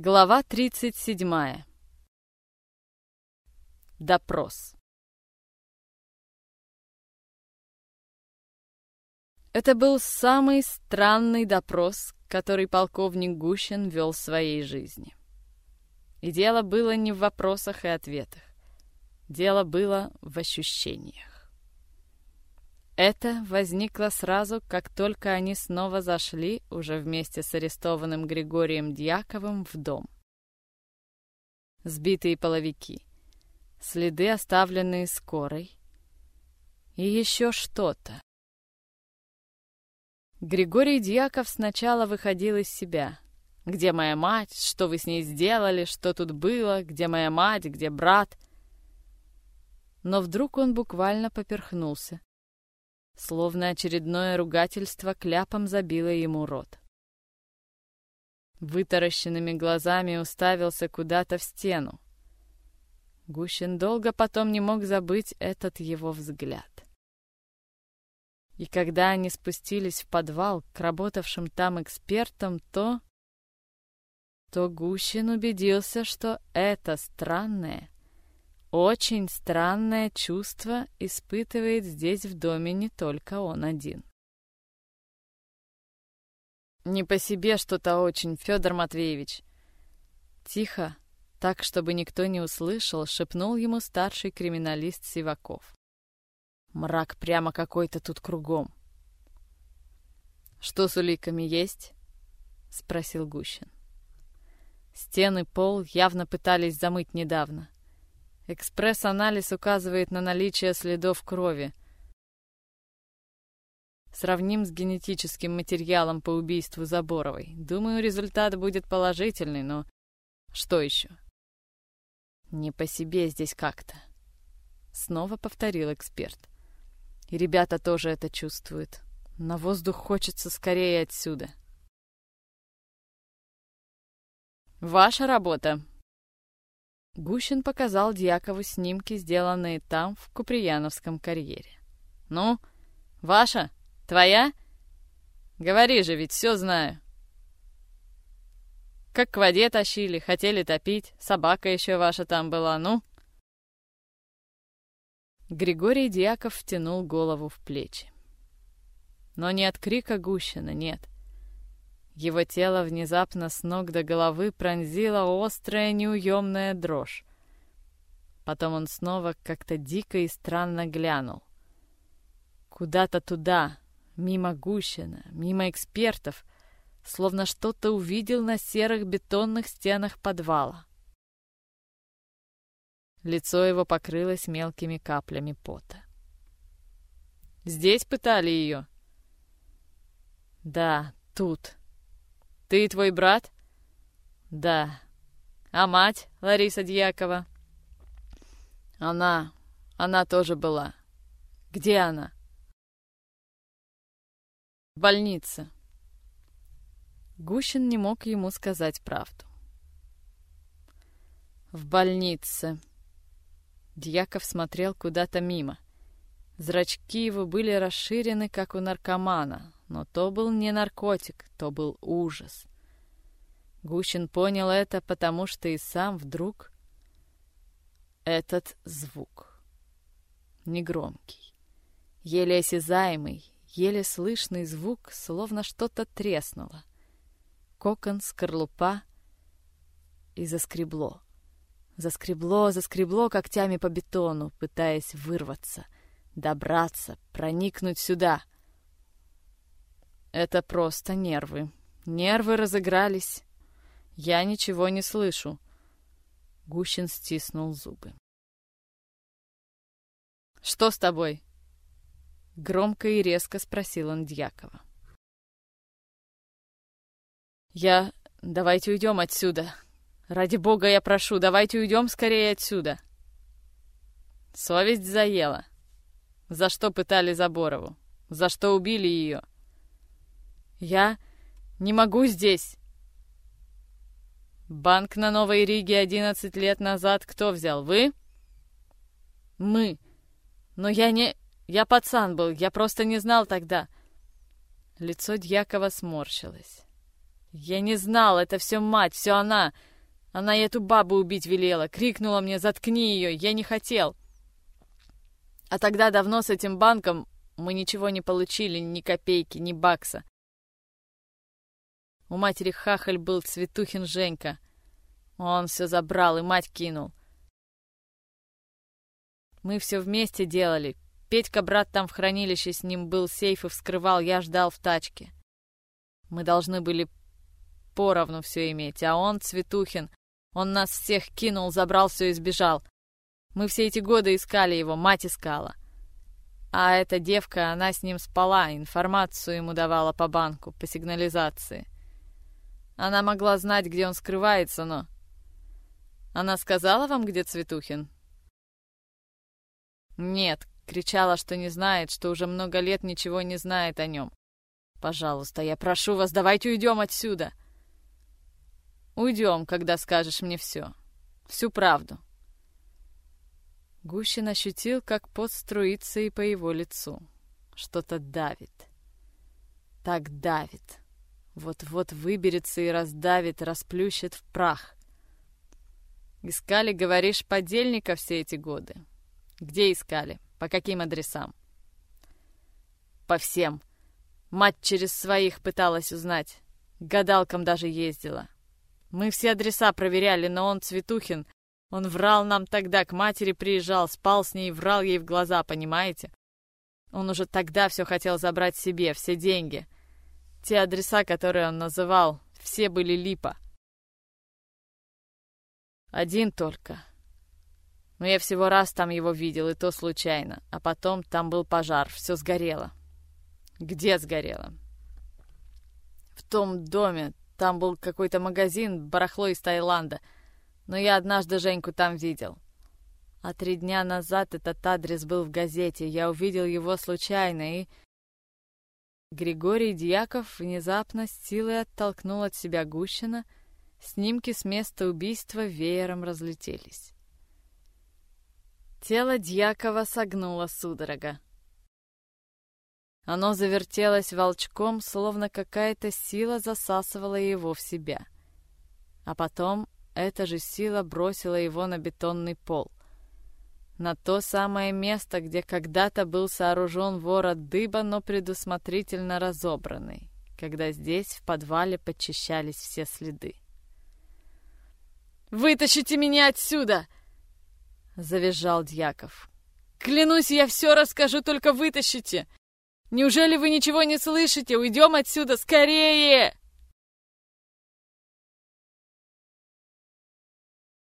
Глава 37. Допрос. Это был самый странный допрос, который полковник Гущин вел в своей жизни. И дело было не в вопросах и ответах. Дело было в ощущениях. Это возникло сразу, как только они снова зашли, уже вместе с арестованным Григорием Дьяковым, в дом. Сбитые половики, следы, оставленные скорой, и еще что-то. Григорий Дьяков сначала выходил из себя. «Где моя мать? Что вы с ней сделали? Что тут было? Где моя мать? Где брат?» Но вдруг он буквально поперхнулся Словно очередное ругательство кляпом забило ему рот. Вытаращенными глазами уставился куда-то в стену. Гущин долго потом не мог забыть этот его взгляд. И когда они спустились в подвал к работавшим там экспертам, то... то Гущин убедился, что это странное, очень странное чувство испытывает здесь в доме не только он один. «Не по себе что-то очень, Федор Матвеевич!» Тихо, так, чтобы никто не услышал, шепнул ему старший криминалист Сиваков. «Мрак прямо какой-то тут кругом!» «Что с уликами есть?» — спросил Гущин. Стены, пол явно пытались замыть недавно. Экспресс-анализ указывает на наличие следов крови. Сравним с генетическим материалом по убийству Заборовой. Думаю, результат будет положительный, но что еще? Не по себе здесь как-то. Снова повторил эксперт. И ребята тоже это чувствуют. На воздух хочется скорее отсюда. Ваша работа, Гущин показал Дьякову снимки, сделанные там, в Куприяновском карьере. «Ну, ваша? Твоя? Говори же, ведь все знаю». «Как к воде тащили, хотели топить, собака еще ваша там была, ну?» Григорий Дьяков втянул голову в плечи. Но не от крика Гущина, нет. Его тело внезапно с ног до головы пронзила острая неуемная дрожь. Потом он снова как-то дико и странно глянул. Куда-то туда, мимо Гущина, мимо экспертов, словно что-то увидел на серых бетонных стенах подвала. Лицо его покрылось мелкими каплями пота. «Здесь пытали ее?» «Да, тут», ты и твой брат? Да. А мать, Лариса Дьякова? Она, она тоже была. Где она? В больнице. Гущин не мог ему сказать правду. В больнице. Дьяков смотрел куда-то мимо. Зрачки его были расширены, как у наркомана, но то был не наркотик, то был ужас. Гущин понял это, потому что и сам вдруг... Этот звук. Негромкий, еле осязаемый, еле слышный звук, словно что-то треснуло. Кокон, скорлупа и заскребло. Заскребло, заскребло когтями по бетону, пытаясь вырваться, добраться, проникнуть сюда — это просто нервы. Нервы разыгрались. Я ничего не слышу. Гущин стиснул зубы. «Что с тобой?» Громко и резко спросил он Дьякова. «Я... Давайте уйдем отсюда. Ради бога я прошу, давайте уйдем скорее отсюда». Совесть заела. За что пытали Заборову? За что убили ее? Я не могу здесь. Банк на Новой Риге 11 лет назад кто взял? Вы? Мы. Но я не... Я пацан был, я просто не знал тогда. Лицо Дьякова сморщилось. Я не знал, это все мать, все она. Она эту бабу убить велела, крикнула мне «заткни ее», я не хотел. А тогда давно с этим банком мы ничего не получили, ни копейки, ни бакса. У матери хахаль был Цветухин Женька. Он все забрал и мать кинул. Мы все вместе делали. Петька, брат, там в хранилище с ним был, сейф и вскрывал, я ждал в тачке. Мы должны были поровну все иметь, а он, Цветухин, он нас всех кинул, забрал все и сбежал. Мы все эти годы искали его, мать искала. А эта девка, она с ним спала, информацию ему давала по банку, по сигнализации. Она могла знать, где он скрывается, но... Она сказала вам, где Цветухин? Нет, кричала, что не знает, что уже много лет ничего не знает о нем. Пожалуйста, я прошу вас, давайте уйдем отсюда. Уйдем, когда скажешь мне все. Всю правду. Гущин ощутил, как пот струится и по его лицу. Что-то давит. Так давит. Вот-вот выберется и раздавит, расплющит в прах. Искали, говоришь, подельника все эти годы. Где искали? По каким адресам? По всем. Мать через своих пыталась узнать. Гадалкам даже ездила. Мы все адреса проверяли, но он, Цветухин, он врал нам тогда, к матери приезжал, спал с ней, врал ей в глаза, понимаете? Он уже тогда все хотел забрать себе, все деньги. Те адреса, которые он называл, все были липа. Один только. Но я всего раз там его видел, и то случайно. А потом там был пожар, все сгорело. Где сгорело? В том доме. Там был какой-то магазин, барахло из Таиланда — но я однажды Женьку там видел. А три дня назад этот адрес был в газете. Я увидел его случайно и... Григорий Дьяков внезапно с силой оттолкнул от себя Гущина. Снимки с места убийства веером разлетелись. Тело Дьякова согнуло судорога. Оно завертелось волчком, словно какая-то сила засасывала его в себя. А потом эта же сила бросила его на бетонный пол. На то самое место, где когда-то был сооружен ворот дыба, но предусмотрительно разобранный, когда здесь в подвале подчищались все следы. «Вытащите меня отсюда!» — завизжал Дьяков. «Клянусь, я все расскажу, только вытащите! Неужели вы ничего не слышите? Уйдем отсюда скорее!»